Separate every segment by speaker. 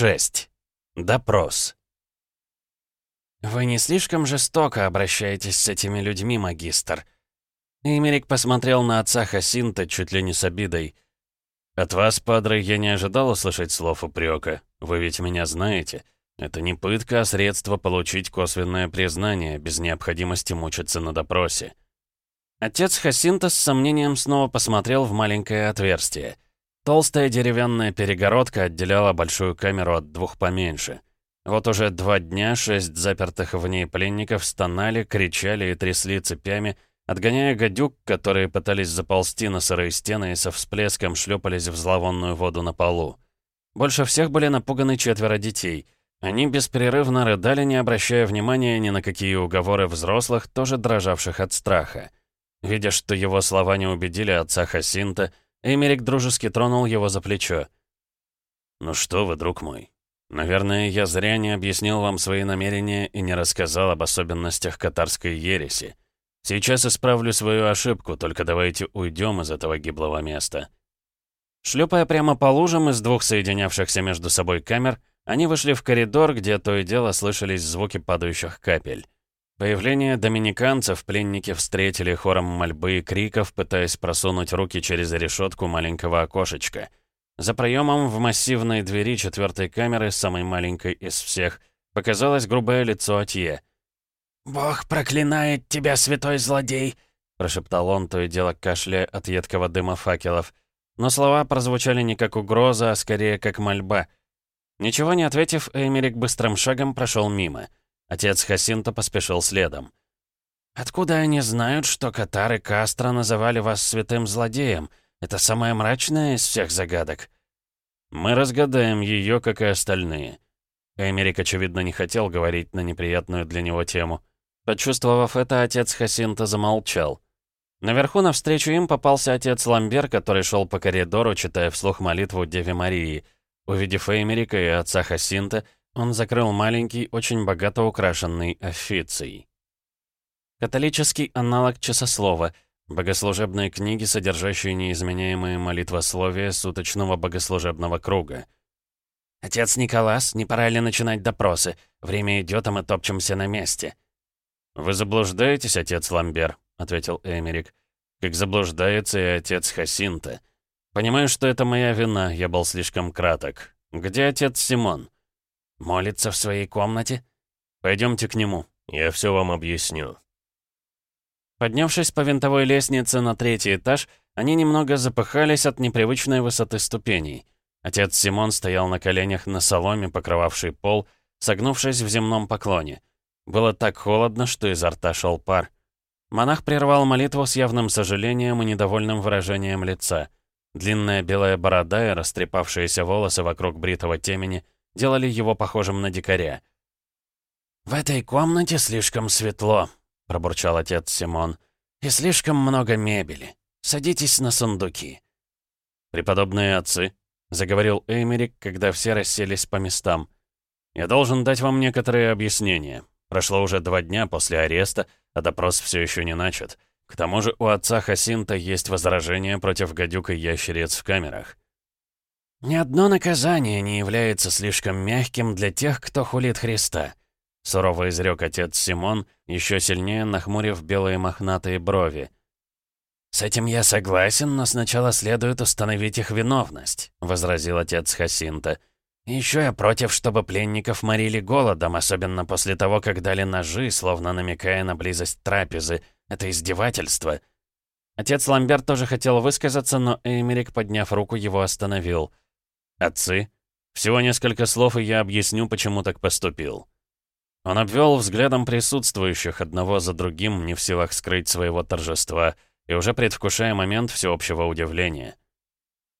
Speaker 1: 6. Допрос. «Вы не слишком жестоко обращаетесь с этими людьми, магистр?» Эмерик посмотрел на отца Хасинта чуть ли не с обидой. «От вас, падре, я не ожидал услышать слов упрека. Вы ведь меня знаете. Это не пытка, а средство получить косвенное признание, без необходимости мучиться на допросе». Отец Хасинта с сомнением снова посмотрел в маленькое отверстие. Толстая деревянная перегородка отделяла большую камеру от двух поменьше. Вот уже два дня шесть запертых в ней пленников стонали, кричали и трясли цепями, отгоняя гадюк, которые пытались заползти на сырые стены и со всплеском шлепались в зловонную воду на полу. Больше всех были напуганы четверо детей. Они беспрерывно рыдали, не обращая внимания ни на какие уговоры взрослых, тоже дрожавших от страха. Видя, что его слова не убедили отца Хасинта, Эмерик дружески тронул его за плечо. «Ну что вы, друг мой, Наверное, я зря не объяснил вам свои намерения и не рассказал об особенностях катарской ереси. Сейчас исправлю свою ошибку, только давайте уйдем из этого гиблого места». Шлепая прямо по лужам из двух соединявшихся между собой камер, они вышли в коридор, где то и дело слышались звуки падающих капель. Появление доминиканцев пленники встретили хором мольбы и криков, пытаясь просунуть руки через решетку маленького окошечка — за проемом в массивной двери четвертой камеры, самой маленькой из всех, показалось грубое лицо Атье.
Speaker 2: «Бог проклинает тебя, святой злодей!»
Speaker 1: прошептал он, то и дело кашляя от едкого дыма факелов. Но слова прозвучали не как угроза, а скорее как мольба. Ничего не ответив, Эмерик быстрым шагом прошел мимо. Отец Хасинта поспешил следом.
Speaker 2: «Откуда они знают, что Катар и Кастро называли вас святым злодеем? Это самая мрачная из всех загадок.
Speaker 1: Мы разгадаем ее, как и остальные. Эмерик, очевидно, не хотел говорить на неприятную для него тему. Почувствовав это, отец Хасинта замолчал. Наверху навстречу им попался отец Ламбер, который шел по коридору, читая вслух молитву Деве Марии. Увидев Эмерика и отца Хасинта, он закрыл маленький, очень богато украшенный официй. Католический аналог часослова — Богослужебные книги, содержащие неизменяемые молитвословия суточного богослужебного круга.
Speaker 2: «Отец Николас, не пора ли начинать допросы? Время идет, а мы топчемся на месте».
Speaker 1: «Вы заблуждаетесь, отец Ламбер», — ответил Эмерик. «Как заблуждается и отец Хасинта. Понимаю, что это моя вина, я был слишком краток. Где отец Симон?»
Speaker 2: «Молится в своей комнате?»
Speaker 1: Пойдемте к нему, я все вам объясню».
Speaker 3: Поднявшись по винтовой лестнице на третий этаж, они немного запыхались от непривычной высоты ступеней. Отец Симон стоял на коленях на соломе, покрывавший пол, согнувшись в земном поклоне. Было так холодно, что изо рта шел пар. Монах прервал молитву с явным сожалением и недовольным выражением лица. Длинная белая борода и растрепавшиеся волосы вокруг бритого темени делали его похожим на дикаря.
Speaker 2: «В этой комнате слишком светло», пробурчал отец Симон. «И слишком много мебели. Садитесь на сундуки».
Speaker 1: «Преподобные отцы», — заговорил Эймерик, когда все расселись по местам. «Я должен дать вам некоторые объяснения. Прошло уже два дня после ареста, а допрос все еще не начат. К тому же у отца Хасинта есть возражения против гадюк и ящериц в камерах».
Speaker 2: «Ни одно наказание не является слишком мягким для тех, кто хулит Христа», —
Speaker 1: сурово изрек отец Симон, еще сильнее нахмурив белые мохнатые брови.
Speaker 2: «С этим я согласен, но сначала следует установить их виновность», — возразил отец Хасинта. «Еще я против, чтобы пленников морили голодом, особенно после того, как дали ножи, словно намекая на близость трапезы. Это издевательство».
Speaker 3: Отец Ламберт тоже хотел высказаться, но Эймерик, подняв руку, его остановил.
Speaker 1: «Отцы, всего несколько слов, и я объясню, почему так поступил». Он обвел взглядом присутствующих, одного за другим, не в силах скрыть своего торжества, и уже предвкушая момент всеобщего удивления.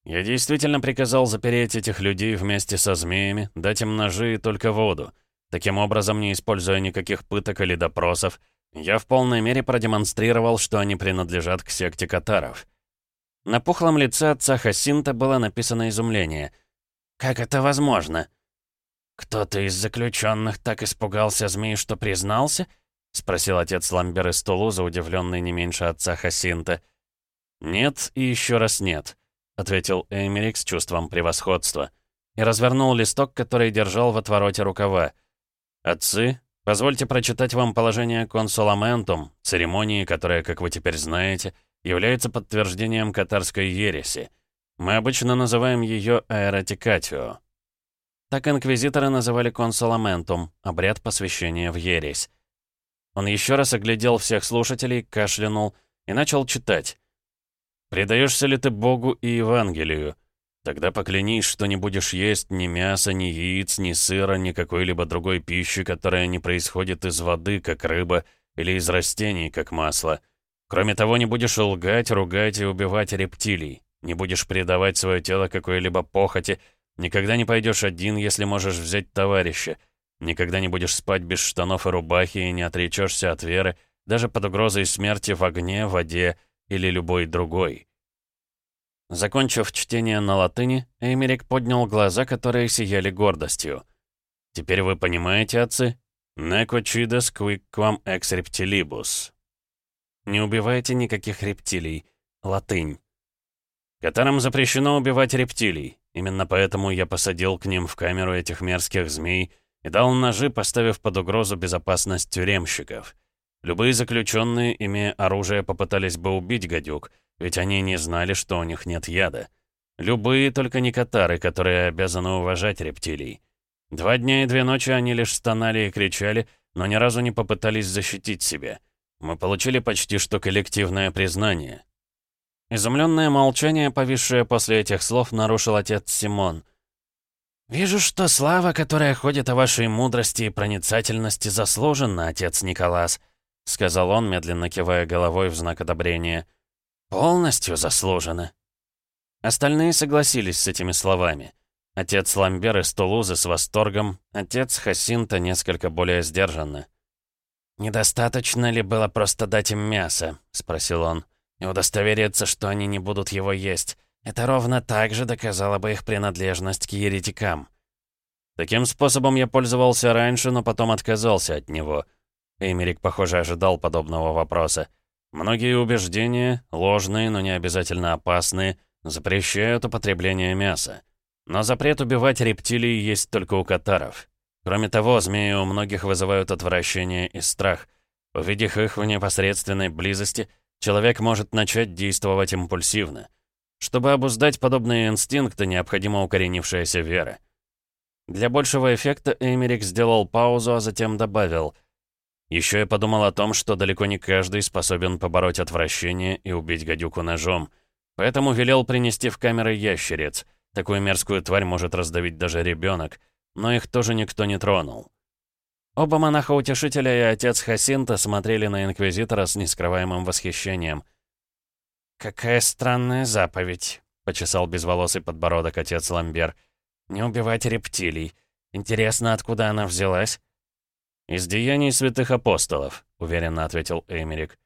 Speaker 1: «Я действительно приказал запереть этих людей вместе со змеями, дать им ножи и только воду. Таким образом, не используя никаких пыток или допросов, я в полной мере продемонстрировал, что они принадлежат к секте катаров».
Speaker 3: На пухлом лице отца Хасинта было написано изумление.
Speaker 2: «Как это возможно?» «Кто-то из заключенных так испугался змей, что признался?» — спросил отец Ламбер из Тулуза, удивленный не меньше отца Хасинта.
Speaker 1: «Нет и еще раз нет», — ответил Эмерик с чувством превосходства.
Speaker 3: и развернул листок, который держал в отвороте рукава. «Отцы, позвольте прочитать вам положение консуламентум, церемонии, которая, как вы теперь знаете, является подтверждением катарской ереси. Мы обычно называем ее аэротикатио». Так инквизиторы называли консуламентум, обряд посвящения в ересь. Он еще раз оглядел всех слушателей, кашлянул и начал читать. «Предаешься ли ты Богу и Евангелию? Тогда поклянись, что не будешь есть ни мяса, ни яиц, ни сыра, ни какой-либо другой пищи, которая не происходит из воды, как рыба, или из растений, как масло. Кроме того, не будешь лгать, ругать и убивать рептилий. Не будешь предавать свое тело какой-либо похоти, никогда не пойдешь один, если можешь взять товарища. Никогда не будешь спать без штанов и рубахи и не отречешься от веры, даже под угрозой смерти в огне, воде или любой другой. Закончив чтение на латыни, Эймерик поднял глаза, которые сияли гордостью. «Теперь вы понимаете, отцы? Неко чидес quicquam ex reptilibus». «Не убивайте никаких рептилий. Латынь». «Которым запрещено убивать рептилий. Именно поэтому я посадил к ним в камеру этих мерзких змей, и дал ножи, поставив под угрозу безопасность тюремщиков. Любые заключенные, имея оружие, попытались бы убить гадюк, ведь они не знали, что у них нет яда. Любые, только не катары, которые обязаны уважать рептилий. Два дня и две ночи они лишь стонали и кричали, но ни разу не попытались защитить себя. Мы получили почти что коллективное признание. Изумленное молчание, повисшее после этих слов, нарушил отец Симон. «Вижу, что слава, которая ходит о вашей мудрости и проницательности, заслужена, отец Николас», — сказал он, медленно кивая головой в знак одобрения. «Полностью заслужена». Остальные согласились с этими словами. Отец Ламбер из Тулузы с восторгом, отец Хасинта несколько более сдержанно. «Недостаточно ли было просто дать им мясо?» — спросил он. «И удостовериться, что они не будут его есть. Это ровно так же доказало бы их принадлежность к еретикам. Таким способом я пользовался раньше, но потом отказался от него. Эмерик, похоже, ожидал подобного вопроса. Многие убеждения, ложные, но не обязательно опасные, запрещают употребление мяса. Но запрет убивать рептилий есть только у катаров. Кроме того, змеи у многих вызывают отвращение и страх. Увидев их в непосредственной близости, человек может начать действовать импульсивно — чтобы обуздать подобные инстинкты, необходима укоренившаяся вера. Для большего эффекта Эмерик сделал паузу, а затем добавил. «Еще я подумал о том, что далеко не каждый способен побороть отвращение и убить гадюку ножом. Поэтому велел принести в камеры ящериц. Такую мерзкую тварь может раздавить даже ребенок. Но их тоже никто не тронул». Оба монаха-утешителя и отец Хасинта смотрели на Инквизитора с нескрываемым восхищением — «Какая странная заповедь», — почесал безволосый подбородок отец Ламбер. «Не убивать рептилий. Интересно, откуда она взялась?» «Из деяний святых апостолов», — уверенно ответил Эмерик.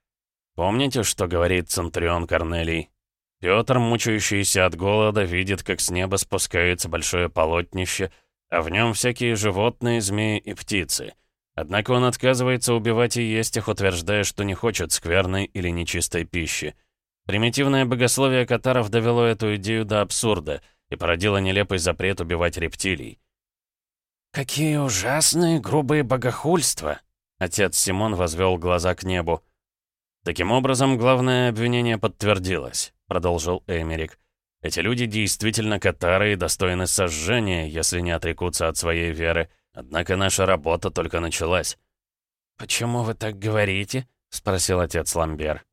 Speaker 3: «Помните, что говорит Центурион Корнелий? Пётр, мучающийся от голода, видит, как с неба спускается большое полотнище, а в нем всякие животные, змеи и птицы. Однако он отказывается убивать и есть их, утверждая, что не хочет скверной или нечистой пищи. Примитивное богословие катаров довело эту идею до абсурда и породило нелепый запрет убивать рептилий. «Какие ужасные грубые богохульства!» Отец Симон возвел глаза к небу. «Таким образом, главное обвинение подтвердилось», — продолжил Эмерик. «Эти люди действительно катары и достойны сожжения, если не отрекутся от своей веры. Однако наша работа только началась». «Почему вы так говорите?» — спросил отец Ламбер.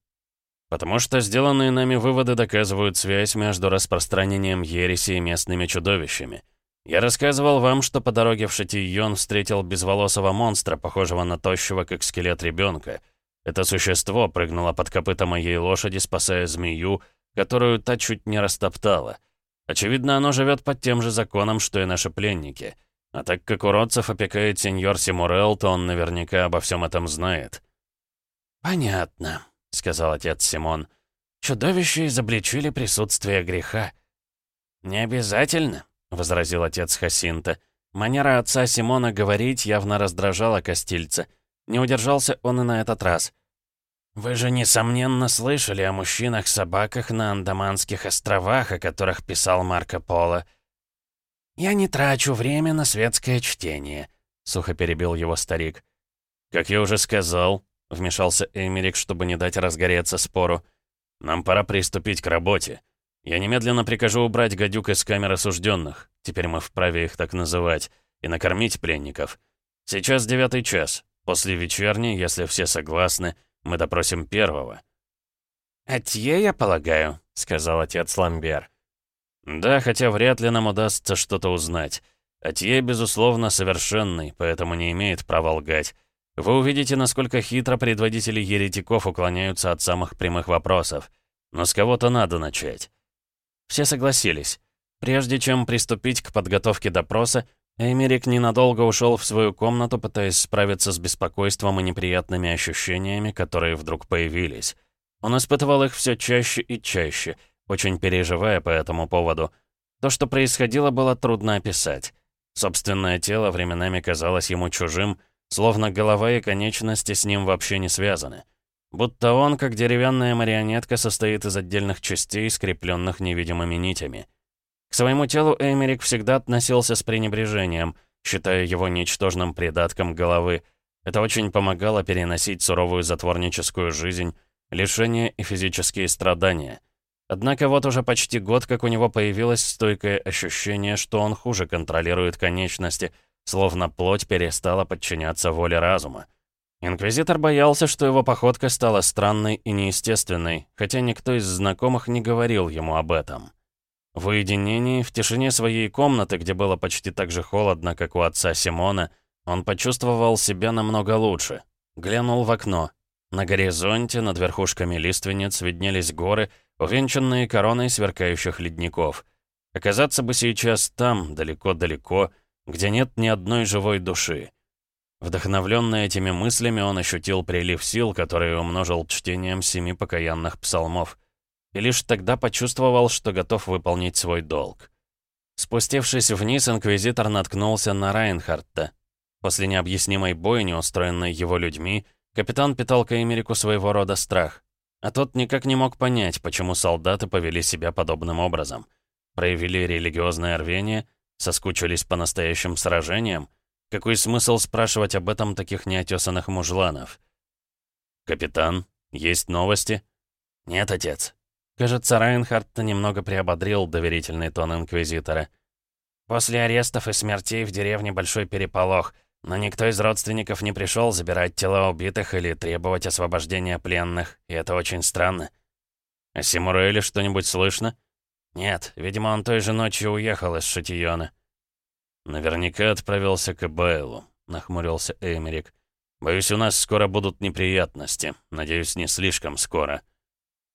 Speaker 3: Потому что сделанные нами выводы доказывают связь между распространением ереси и местными чудовищами. Я рассказывал вам, что по дороге в Шатийон встретил безволосого монстра, похожего на тощего, как скелет ребенка. Это существо прыгнуло под копыта моей лошади, спасая змею, которую та чуть не растоптала. Очевидно, оно живет под тем же законом, что и наши пленники. А так как уродцев опекает сеньор Симурел, то он наверняка обо всем этом знает. «Понятно», — сказал отец Симон. «Чудовище изобличили присутствие греха». «Не обязательно», — возразил отец Хасинта. Манера отца Симона говорить явно раздражала Костильца. Не удержался он и на этот раз. «Вы же, несомненно, слышали о мужчинах-собаках на Андаманских островах, о которых писал Марко Поло».
Speaker 2: «Я не трачу время на светское чтение», — сухо перебил его старик.
Speaker 3: «Как я уже сказал», — вмешался Эмерик, чтобы не дать разгореться спору, «нам пора приступить к работе. Я немедленно прикажу убрать гадюк из камер осужденных, теперь мы вправе их так называть, и накормить пленников. Сейчас девятый час. После вечерней, если все согласны, мы допросим первого».
Speaker 2: «Атье, я полагаю», — сказал отец Ламбер.
Speaker 3: «Да, хотя вряд ли нам удастся что-то узнать. Атье, безусловно, совершенный, поэтому не имеет права лгать. Вы увидите, насколько хитро предводители еретиков уклоняются от самых прямых вопросов. Но с кого-то надо начать». Все согласились. Прежде чем приступить к подготовке допроса, Эмерик ненадолго ушел в свою комнату, пытаясь справиться с беспокойством и неприятными ощущениями, которые вдруг появились. Он испытывал их все чаще и чаще, очень переживая по этому поводу. То, что происходило, было трудно описать. Собственное тело временами казалось ему чужим, словно голова и конечности с ним вообще не связаны. Будто он, как деревянная марионетка, состоит из отдельных частей, скрепленных невидимыми нитями. К своему телу Эмерик всегда относился с пренебрежением, считая его ничтожным придатком головы. Это очень помогало переносить суровую затворническую жизнь, лишения и физические страдания. Однако вот уже почти год, как у него появилось стойкое ощущение, что он хуже контролирует конечности, словно плоть перестала подчиняться воле разума. Инквизитор боялся, что его походка стала странной и неестественной, хотя никто из знакомых не говорил ему об этом. В уединении, в тишине своей комнаты, где было почти так же холодно, как у отца Симона, он почувствовал себя намного лучше. Глянул в окно. На горизонте, над верхушками лиственниц, виднелись горы, увенчанные короной сверкающих ледников. Оказаться бы сейчас там, далеко-далеко, где нет ни одной живой души. Вдохновленный этими мыслями, он ощутил прилив сил, который умножил чтением семи покаянных псалмов. И лишь тогда почувствовал, что готов выполнить свой долг. Спустившись вниз, инквизитор наткнулся на Райнхардта. После необъяснимой бойни, устроенной его людьми, Капитан питал к Эмерику своего рода страх. А тот никак не мог понять, почему солдаты повели себя подобным образом. Проявили религиозное рвение, соскучились по настоящим сражениям. Какой смысл спрашивать об этом таких неотесанных мужланов? «Капитан, есть новости?»
Speaker 2: «Нет, отец». Кажется, Райнхард немного приободрил доверительный тон Инквизитора. После арестов и смертей в деревне большой переполох — но никто из родственников не пришел забирать тела убитых или требовать освобождения пленных, и это очень странно.
Speaker 3: О Симураэле что-нибудь слышно?
Speaker 2: Нет, видимо, он той же ночью уехал из Шатиона.
Speaker 3: Наверняка отправился к Эбайлу, нахмурился Эмерик. Боюсь, у нас скоро будут неприятности. Надеюсь, не слишком скоро.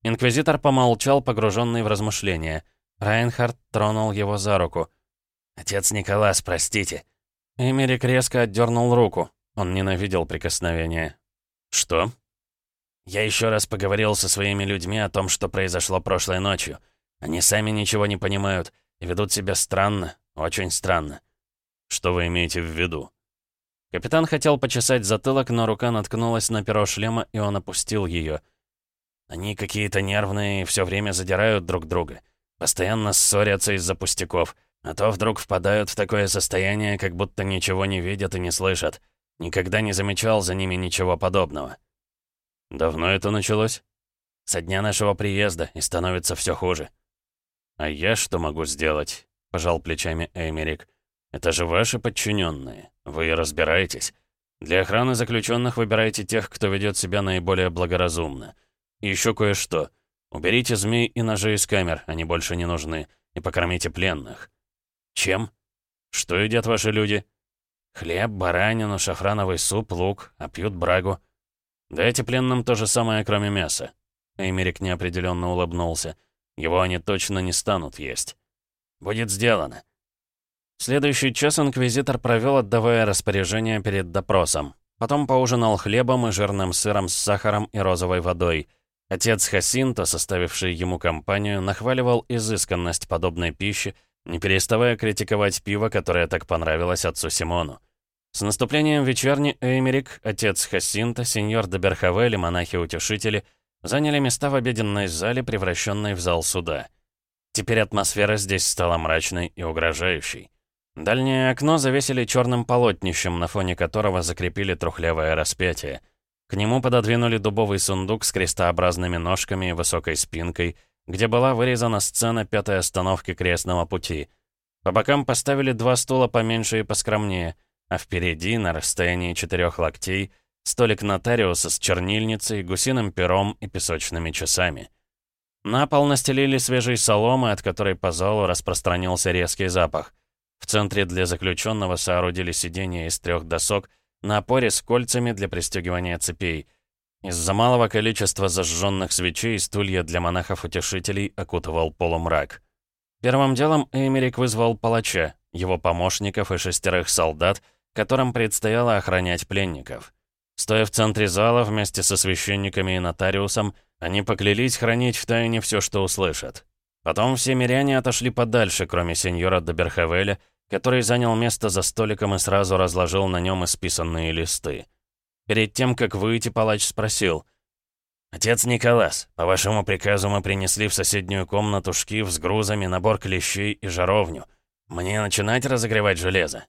Speaker 2: Инквизитор помолчал, погруженный в размышления. Райнхард тронул его за руку. «Отец Николас, простите». Эмерик резко отдернул руку. Он ненавидел прикосновения.
Speaker 3: «Что?»
Speaker 2: «Я еще раз поговорил со своими людьми о том, что произошло прошлой ночью. Они сами ничего не понимают и ведут себя странно, очень странно».
Speaker 3: «Что вы имеете в виду?»
Speaker 2: Капитан хотел почесать затылок, но рука наткнулась на перо шлема, и он опустил ее. «Они какие-то нервные и все время задирают друг друга. Постоянно ссорятся из-за пустяков. А то вдруг впадают в такое состояние, как будто ничего не видят и не слышат. Никогда не замечал за ними ничего подобного.
Speaker 3: Давно это началось?
Speaker 2: Со дня нашего приезда, и становится все хуже.
Speaker 3: А я что могу сделать? Пожал плечами Эмерик. Это же ваши подчиненные. Вы разбираетесь. Для охраны заключенных выбирайте тех, кто ведет себя наиболее благоразумно. И еще кое-что. Уберите змей и ножи из камер, они больше не нужны, и покормите пленных.
Speaker 2: «Чем?»
Speaker 3: «Что едят ваши люди?»
Speaker 2: «Хлеб, баранину, шафрановый суп, лук, а пьют брагу».
Speaker 3: «Дайте пленным то же самое, кроме мяса». Эймерик неопределенно улыбнулся. «Его они точно не станут есть».
Speaker 2: «Будет сделано».
Speaker 3: Следующий час инквизитор провел, отдавая распоряжение перед допросом. Потом поужинал хлебом и жирным сыром с сахаром и розовой водой. Отец Хасинто, составивший ему компанию, нахваливал изысканность подобной пищи, не переставая критиковать пиво, которое так понравилось отцу Симону. С наступлением вечерни Эймерик, отец Хасинта, сеньор де Берхавель монахи-утешители заняли места в обеденной зале, превращенной в зал суда. Теперь атмосфера здесь стала мрачной и угрожающей. Дальнее окно завесили черным полотнищем, на фоне которого закрепили трухлявое распятие. К нему пододвинули дубовый сундук с крестообразными ножками и высокой спинкой, где была вырезана сцена пятой остановки крестного пути. По бокам поставили два стула поменьше и поскромнее, а впереди, на расстоянии четырех локтей, столик нотариуса с чернильницей, гусиным пером и песочными часами. На пол настелили свежей соломы, от которой по залу распространился резкий запах — в центре для заключенного соорудили сиденье из трех досок на опоре с кольцами для пристегивания цепей. Из-за малого количества зажженных свечей стулья для монахов-утешителей окутывал полумрак. Первым делом Эмерик вызвал палача, его помощников и шестерых солдат, которым предстояло охранять пленников. Стоя в центре зала вместе со священниками и нотариусом, они поклялись хранить в тайне все, что услышат. Потом все миряне отошли подальше, кроме сеньора Доберхавеля, который занял место за столиком и сразу разложил на нем исписанные листы. Перед тем, как выйти, палач спросил. «Отец Николас, по вашему приказу мы принесли в соседнюю комнату шкив с грузами, набор клещей и жаровню. Мне начинать разогревать железо?»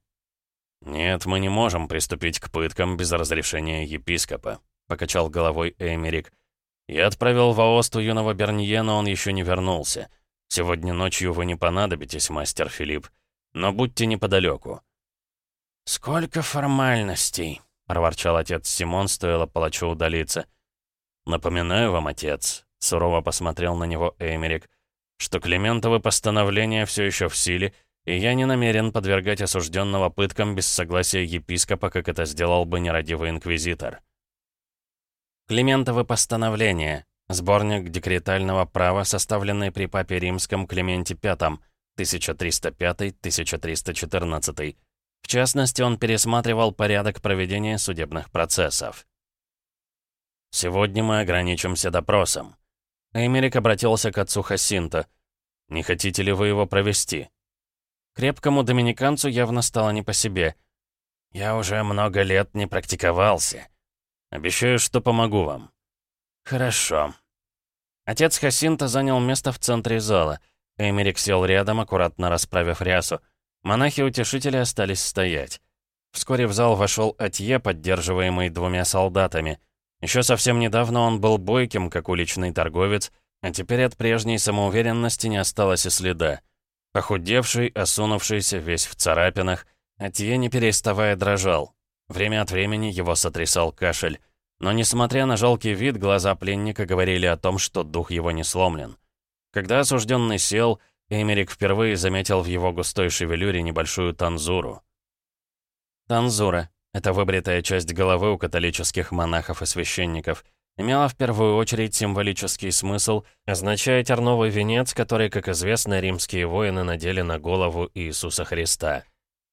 Speaker 3: «Нет, мы не можем приступить к пыткам без разрешения епископа», — покачал головой Эмерик. «Я отправил в Аосту юного Бернье, но он еще не вернулся. Сегодня ночью вы не понадобитесь, мастер Филипп, но будьте неподалеку».
Speaker 2: «Сколько формальностей», — проворчал отец Симон, стоило палачу удалиться.
Speaker 3: «Напоминаю вам, отец», — сурово посмотрел на него Эймерик, «что Климентовы постановления все еще в силе, и я не намерен подвергать осужденного пыткам без согласия епископа, как это сделал бы нерадивый инквизитор».
Speaker 2: Климентовы постановления. Сборник декретального права, составленный при папе римском Клименте V, 1305-1314. В частности, он пересматривал порядок проведения судебных процессов.
Speaker 3: «Сегодня мы ограничимся допросом». Эмерик обратился к отцу Хасинта. «Не хотите ли вы его провести?»
Speaker 2: Крепкому доминиканцу явно стало не по себе. «Я уже много лет не практиковался.
Speaker 3: Обещаю, что помогу вам».
Speaker 2: «Хорошо».
Speaker 3: Отец Хасинта занял место в центре зала. Эмерик сел рядом, аккуратно расправив рясу. Монахи-утешители остались стоять. Вскоре в зал вошел Атье, поддерживаемый двумя солдатами. Еще совсем недавно он был бойким, как уличный торговец, а теперь от прежней самоуверенности не осталось и следа. Похудевший, осунувшийся, весь в царапинах, Атье не переставая дрожал. Время от времени его сотрясал кашель. Но несмотря на жалкий вид, глаза пленника говорили о том, что дух его не сломлен. Когда осужденный сел, Эмерик впервые заметил в его густой шевелюре небольшую танзуру. Танзура — это выбритая часть головы у католических монахов и священников — имела в первую очередь символический смысл, означая терновый венец, который, как известно, римские воины надели на голову Иисуса Христа.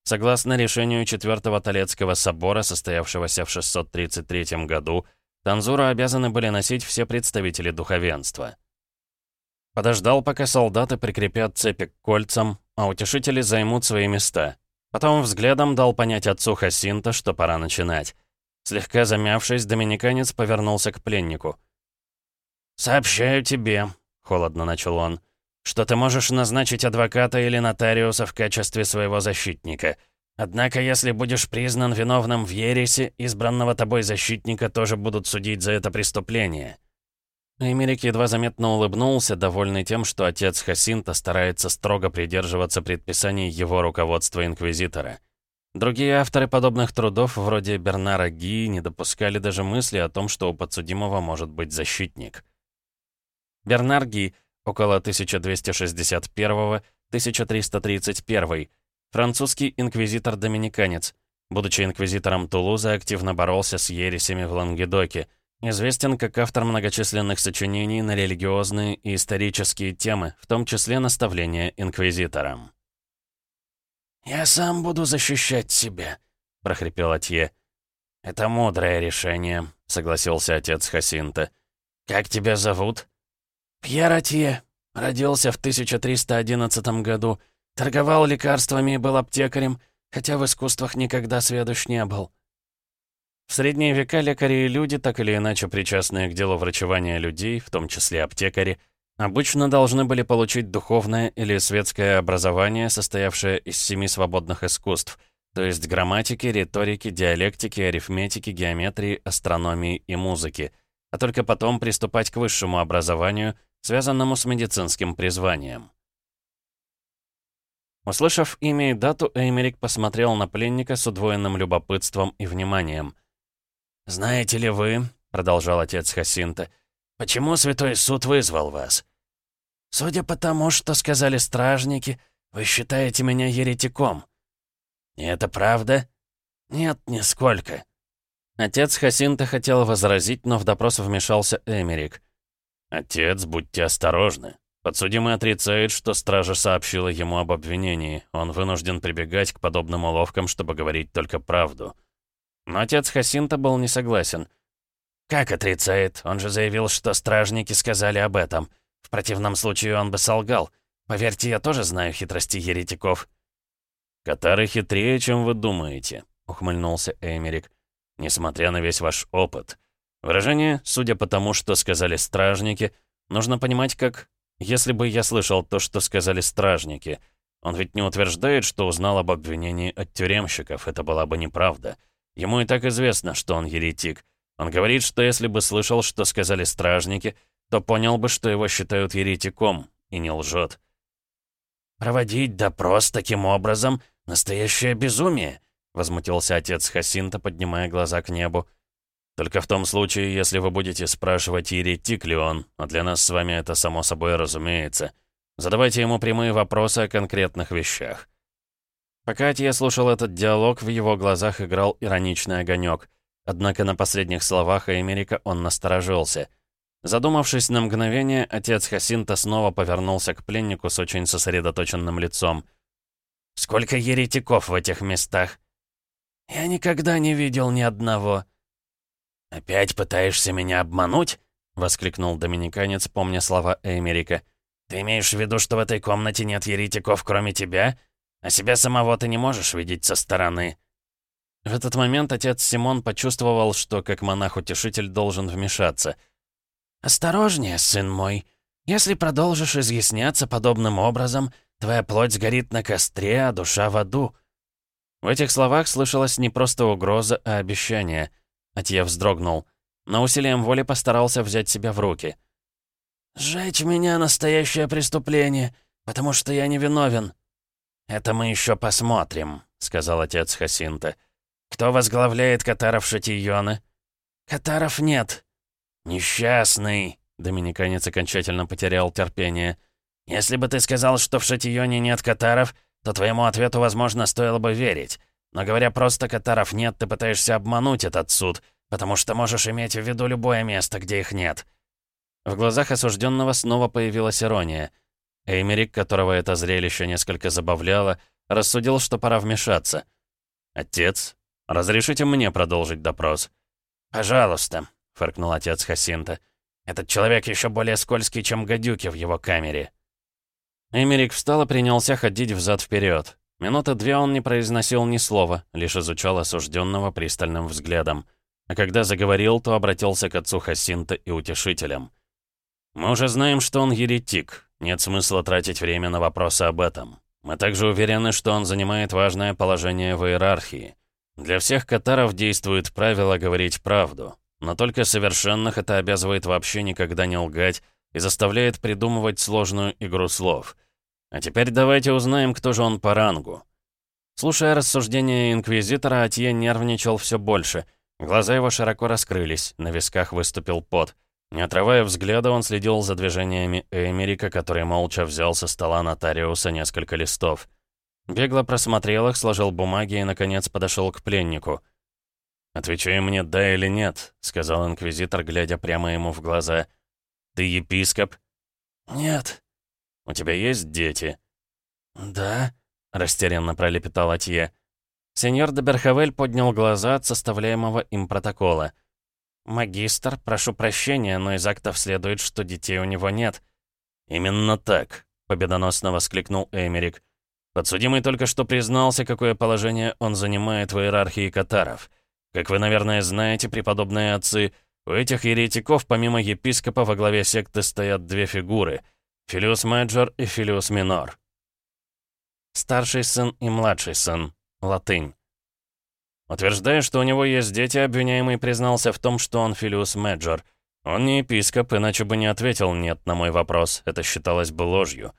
Speaker 3: Согласно решению Четвертого Толецкого собора, состоявшегося в 633 году, танзуру обязаны были носить все представители духовенства. Подождал, пока солдаты прикрепят цепи к кольцам, а утешители займут свои места. Потом взглядом дал понять отцу Хасинта, что пора начинать. Слегка замявшись, доминиканец повернулся к пленнику. «Сообщаю тебе», — холодно начал он, — что ты можешь назначить адвоката или нотариуса в качестве своего защитника. Однако, если будешь признан виновным в ересе, избранного тобой защитника тоже будут судить за это преступление». Эмерик едва заметно улыбнулся, довольный тем, что отец Хасинта старается строго придерживаться предписаний его руководства Инквизитора. Другие авторы подобных трудов, вроде Бернара Ги, не допускали даже мысли о том, что у подсудимого может быть защитник. Бернар Ги около 1261-1331, французский инквизитор-доминиканец. Будучи инквизитором Тулуза, активно боролся с ересями в Лангедоке. Известен как автор многочисленных сочинений на религиозные и исторические темы, в том числе наставления инквизиторам.
Speaker 2: «Я сам буду защищать себя», — прохрипел Атье. «Это мудрое решение», — согласился отец Хасинта. «Как тебя зовут?» «Пьер Атье. Родился в 1311 году. Торговал лекарствами и был аптекарем, хотя в искусствах никогда сведущ не был».
Speaker 3: В средние века лекари и люди, так или иначе причастные к делу врачевания людей, в том числе аптекари, обычно должны были получить духовное или светское образование, состоявшее из семи свободных искусств, то есть грамматики, риторики, диалектики, арифметики, геометрии, астрономии и музыки, а только потом приступать к высшему образованию, связанному с медицинским призванием. Услышав имя и дату, Эймерик посмотрел на пленника с удвоенным любопытством и вниманием. «Знаете ли вы, — продолжал отец Хасинта, — почему Святой Суд вызвал вас? Судя по тому, что сказали стражники, вы считаете меня еретиком. И это правда? Нет, нисколько». Отец Хасинта хотел возразить, но в допрос вмешался Эмерик. «Отец, будьте осторожны. Подсудимый отрицает, что стража сообщила ему об обвинении. Он вынужден прибегать к подобным уловкам, чтобы говорить только правду. Но отец Хасинта был не согласен. «Как отрицает? Он же заявил, что стражники сказали об этом. В противном случае он бы солгал. Поверьте, я тоже знаю хитрости еретиков».
Speaker 1: «Катары хитрее, чем вы думаете», — ухмыльнулся Эмерик. «Несмотря на весь ваш опыт. Выражение, судя по тому, что сказали стражники, нужно понимать как если бы я слышал то, что сказали стражники, он ведь не утверждает, что узнал об обвинении от тюремщиков, это была бы неправда. Ему и так известно, что он еретик. Он говорит, что если бы слышал, что сказали стражники, то понял бы, что его считают еретиком, и не лжет. «Проводить допрос таким образом — настоящее безумие», — возмутился отец Хасинта, поднимая глаза к небу. Только в том случае, если вы будете спрашивать, еретик ли он, а для нас с вами это само собой разумеется. Задавайте ему прямые вопросы о конкретных вещах. Пока я слушал этот диалог, в его глазах играл ироничный огонек. Однако на последних словах Эмерика он насторожился. Задумавшись на мгновение, отец Хасинта снова повернулся к пленнику с очень сосредоточенным лицом. «Сколько еретиков в этих местах?» «Я никогда не видел ни одного», «Опять пытаешься меня обмануть?» — воскликнул доминиканец, помня слова Эмерика. «Ты имеешь в виду, что в этой комнате нет еретиков, кроме тебя? А себя самого ты не можешь видеть со стороны?» В этот момент отец Симон почувствовал, что как монах-утешитель должен вмешаться. «Осторожнее, сын мой. Если продолжишь изъясняться подобным образом, твоя плоть сгорит на костре, а душа в аду». В этих словах слышалась не просто угроза, а обещание — Атье вздрогнул, но усилием воли постарался взять себя в руки. «Сжечь меня — настоящее преступление, потому что я не виновен». «Это мы еще посмотрим», — сказал отец Хасинта. «Кто возглавляет Катаров Шатийона?» «Катаров нет». «Несчастный», — доминиканец окончательно потерял терпение. «Если бы ты сказал, что в Шатионе нет Катаров, то твоему ответу, возможно, стоило бы верить. Но говоря просто «катаров нет», ты пытаешься обмануть этот суд, потому что можешь иметь в виду любое место, где их нет». В глазах осужденного снова появилась ирония. Эймерик, которого это зрелище несколько забавляло, рассудил, что пора вмешаться. «Отец, разрешите мне продолжить допрос?» «Пожалуйста», — фыркнул отец Хасинта. «Этот человек еще более скользкий, чем гадюки в его камере». Эмерик встал и принялся ходить взад-вперед. Минуты две он не произносил ни слова, лишь изучал осужденного пристальным взглядом. А когда заговорил, то обратился к отцу Хасинта и утешителям. «Мы уже знаем, что он еретик. Нет смысла тратить время на вопросы об этом. Мы также уверены, что он занимает важное положение в иерархии. Для всех катаров действует правило говорить правду, но только совершенных это обязывает вообще никогда не лгать и заставляет придумывать сложную игру слов — а теперь давайте узнаем, кто же он по рангу. Слушая рассуждения Инквизитора, Атье нервничал все больше. Глаза его широко раскрылись, на висках выступил пот. Не отрывая взгляда, он следил за движениями Эмерика, который молча взял со стола нотариуса несколько листов. Бегло просмотрел их, сложил бумаги и, наконец, подошел к пленнику. «Отвечай мне, да или нет», — сказал Инквизитор, глядя прямо ему в глаза. «Ты епископ?» «Нет», «У тебя есть дети?» «Да», — растерянно пролепетал Атье. Сеньор де Берхавель поднял глаза от составляемого им протокола. «Магистр, прошу прощения, но из актов следует, что детей у него нет». «Именно так», — победоносно воскликнул Эмерик. «Подсудимый только что признался, какое положение он занимает в иерархии катаров. Как вы, наверное, знаете, преподобные отцы,
Speaker 3: У этих еретиков помимо епископа во главе секты стоят две фигуры — Филиус Мэджор и Филиус Минор. Старший сын и младший сын. Латынь. Утверждая, что у него есть дети, обвиняемый признался в том, что он Филиус Мэджор. Он не епископ, иначе бы не ответил «нет» на мой вопрос, это считалось бы ложью.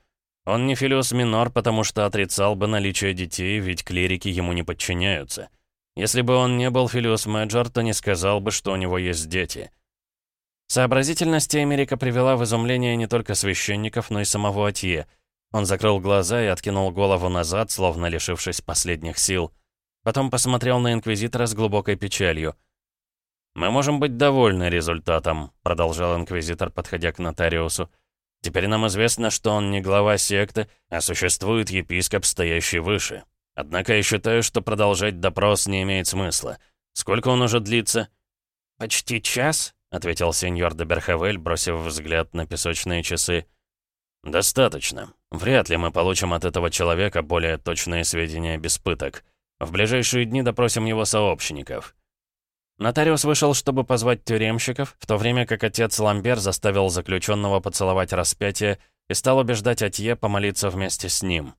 Speaker 3: Он не Филиус Минор, потому что отрицал бы наличие детей, ведь клирики ему не подчиняются. Если бы он не был Филиус Мэджор, то не сказал бы, что у него есть дети. Сообразительность Эмерика привела в изумление не только священников, но и самого Атье. Он закрыл глаза и откинул голову назад, словно лишившись последних сил. Потом посмотрел на Инквизитора с глубокой печалью. «Мы можем быть довольны результатом», — продолжал Инквизитор, подходя к нотариусу. «Теперь нам известно, что он не глава секты, а существует епископ, стоящий выше. Однако я считаю, что продолжать допрос не имеет смысла. Сколько он уже длится?»
Speaker 2: «Почти час», — ответил сеньор де Берхавель, бросив взгляд на песочные часы.
Speaker 3: «Достаточно. Вряд ли мы получим от этого человека более точные сведения без пыток. В ближайшие дни допросим его сообщников».
Speaker 2: Нотариус вышел, чтобы позвать тюремщиков, в то время как отец Ламбер заставил заключенного поцеловать распятие и стал убеждать Атье помолиться вместе с ним.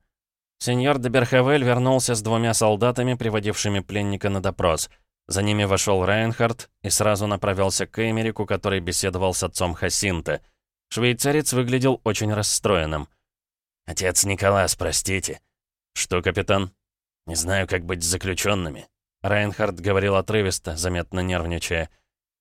Speaker 2: Сеньор де Берхавель вернулся с двумя солдатами, приводившими пленника на допрос. За ними вошел Райнхард и сразу направился к Эмерику, который беседовал с отцом Хасинта. Швейцарец выглядел очень расстроенным.
Speaker 3: «Отец Николас, простите».
Speaker 2: «Что, капитан?»
Speaker 3: «Не знаю, как быть с заключенными».
Speaker 2: Райнхард говорил отрывисто, заметно нервничая.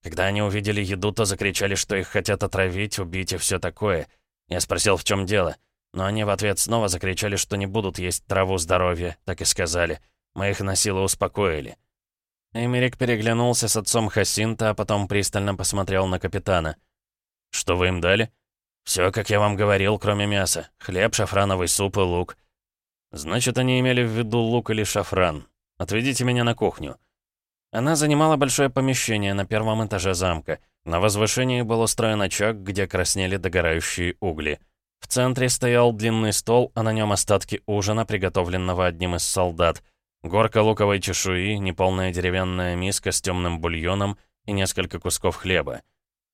Speaker 3: Когда они увидели еду, то закричали, что их хотят отравить, убить и все такое. Я спросил, в чем дело. Но они в ответ снова закричали, что не будут есть траву здоровья, так и сказали. Мы их на силу успокоили.
Speaker 2: Эмерик переглянулся с отцом Хасинта, а потом пристально посмотрел на капитана.
Speaker 3: «Что вы им дали?» «Все, как я вам говорил, кроме мяса. Хлеб, шафрановый суп и лук».
Speaker 2: «Значит, они имели в виду лук или шафран. Отведите меня на кухню». Она занимала большое помещение на первом этаже замка. На возвышении был устроен очаг, где краснели догорающие угли. В центре стоял длинный стол, а на нем остатки ужина, приготовленного одним из солдат. Горка луковой чешуи, неполная деревянная миска с темным бульоном и несколько кусков хлеба.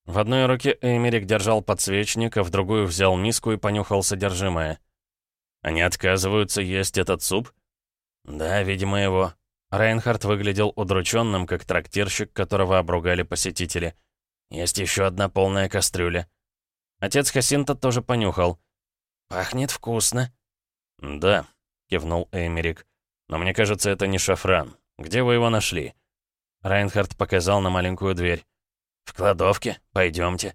Speaker 2: В одной руке Эмерик держал подсвечник, а в другую взял миску и понюхал содержимое.
Speaker 3: «Они отказываются есть этот суп?»
Speaker 2: «Да, видимо, его». Рейнхард выглядел удрученным, как трактирщик, которого обругали посетители. «Есть еще одна полная кастрюля». Отец Хасинта тоже понюхал. «Пахнет вкусно».
Speaker 3: «Да», — кивнул Эмерик. «Но мне кажется, это не шафран. Где вы его нашли?»
Speaker 2: Райнхард показал на маленькую дверь. «В кладовке. Пойдемте».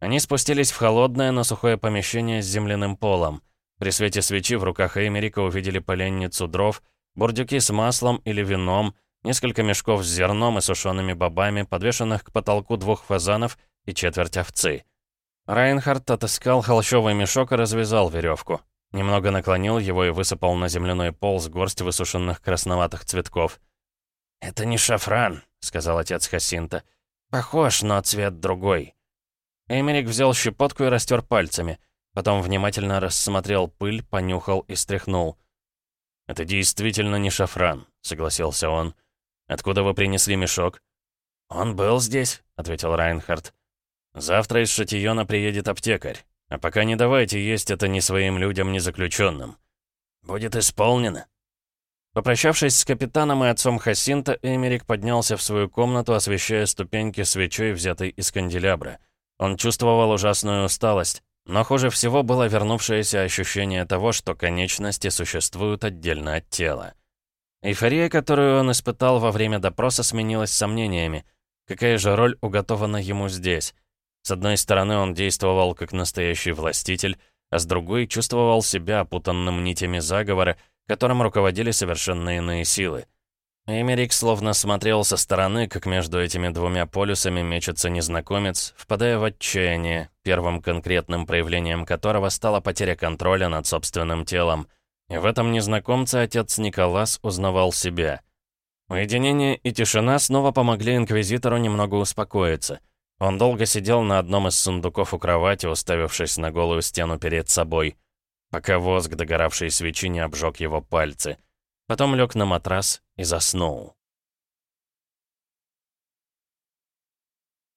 Speaker 2: Они спустились в холодное, но сухое помещение с земляным полом. При свете свечи в руках Эмерика увидели поленницу дров, бурдюки с маслом или вином, несколько мешков с зерном и сушеными бобами, подвешенных к потолку двух фазанов и четверть овцы. Райнхард отыскал холщовый мешок и развязал веревку. Немного наклонил его и высыпал на земляной пол с горсть высушенных красноватых цветков. «Это не шафран», — сказал отец Хасинта. «Похож, но цвет другой». Эмерик взял щепотку и растер пальцами. Потом внимательно рассмотрел пыль, понюхал и стряхнул.
Speaker 3: «Это действительно не шафран», — согласился он. «Откуда вы принесли мешок?»
Speaker 2: «Он был здесь», — ответил Райнхард.
Speaker 3: Завтра из Шатиона приедет аптекарь. А пока не давайте есть это ни своим людям, ни заключенным.
Speaker 2: Будет исполнено. Попрощавшись с капитаном и отцом Хасинта, Эмерик поднялся в свою комнату, освещая ступеньки свечой, взятой из канделябра. Он чувствовал ужасную усталость, но хуже всего было вернувшееся ощущение того, что конечности существуют отдельно от тела. Эйфория, которую он испытал во время допроса, сменилась сомнениями. Какая же роль уготована ему здесь? С одной стороны, он действовал как настоящий властитель, а с другой чувствовал себя опутанным нитями заговора, которым руководили совершенно иные силы. Эмерик словно смотрел со стороны, как между этими двумя полюсами мечется незнакомец, впадая в отчаяние, первым конкретным проявлением которого стала потеря контроля над собственным телом. И в этом незнакомце отец Николас узнавал себя. Уединение и тишина снова помогли Инквизитору немного успокоиться — он долго сидел на одном из сундуков у кровати, уставившись на голую стену перед собой, пока воск догоравшей свечи не обжег его пальцы. Потом лег на матрас и заснул.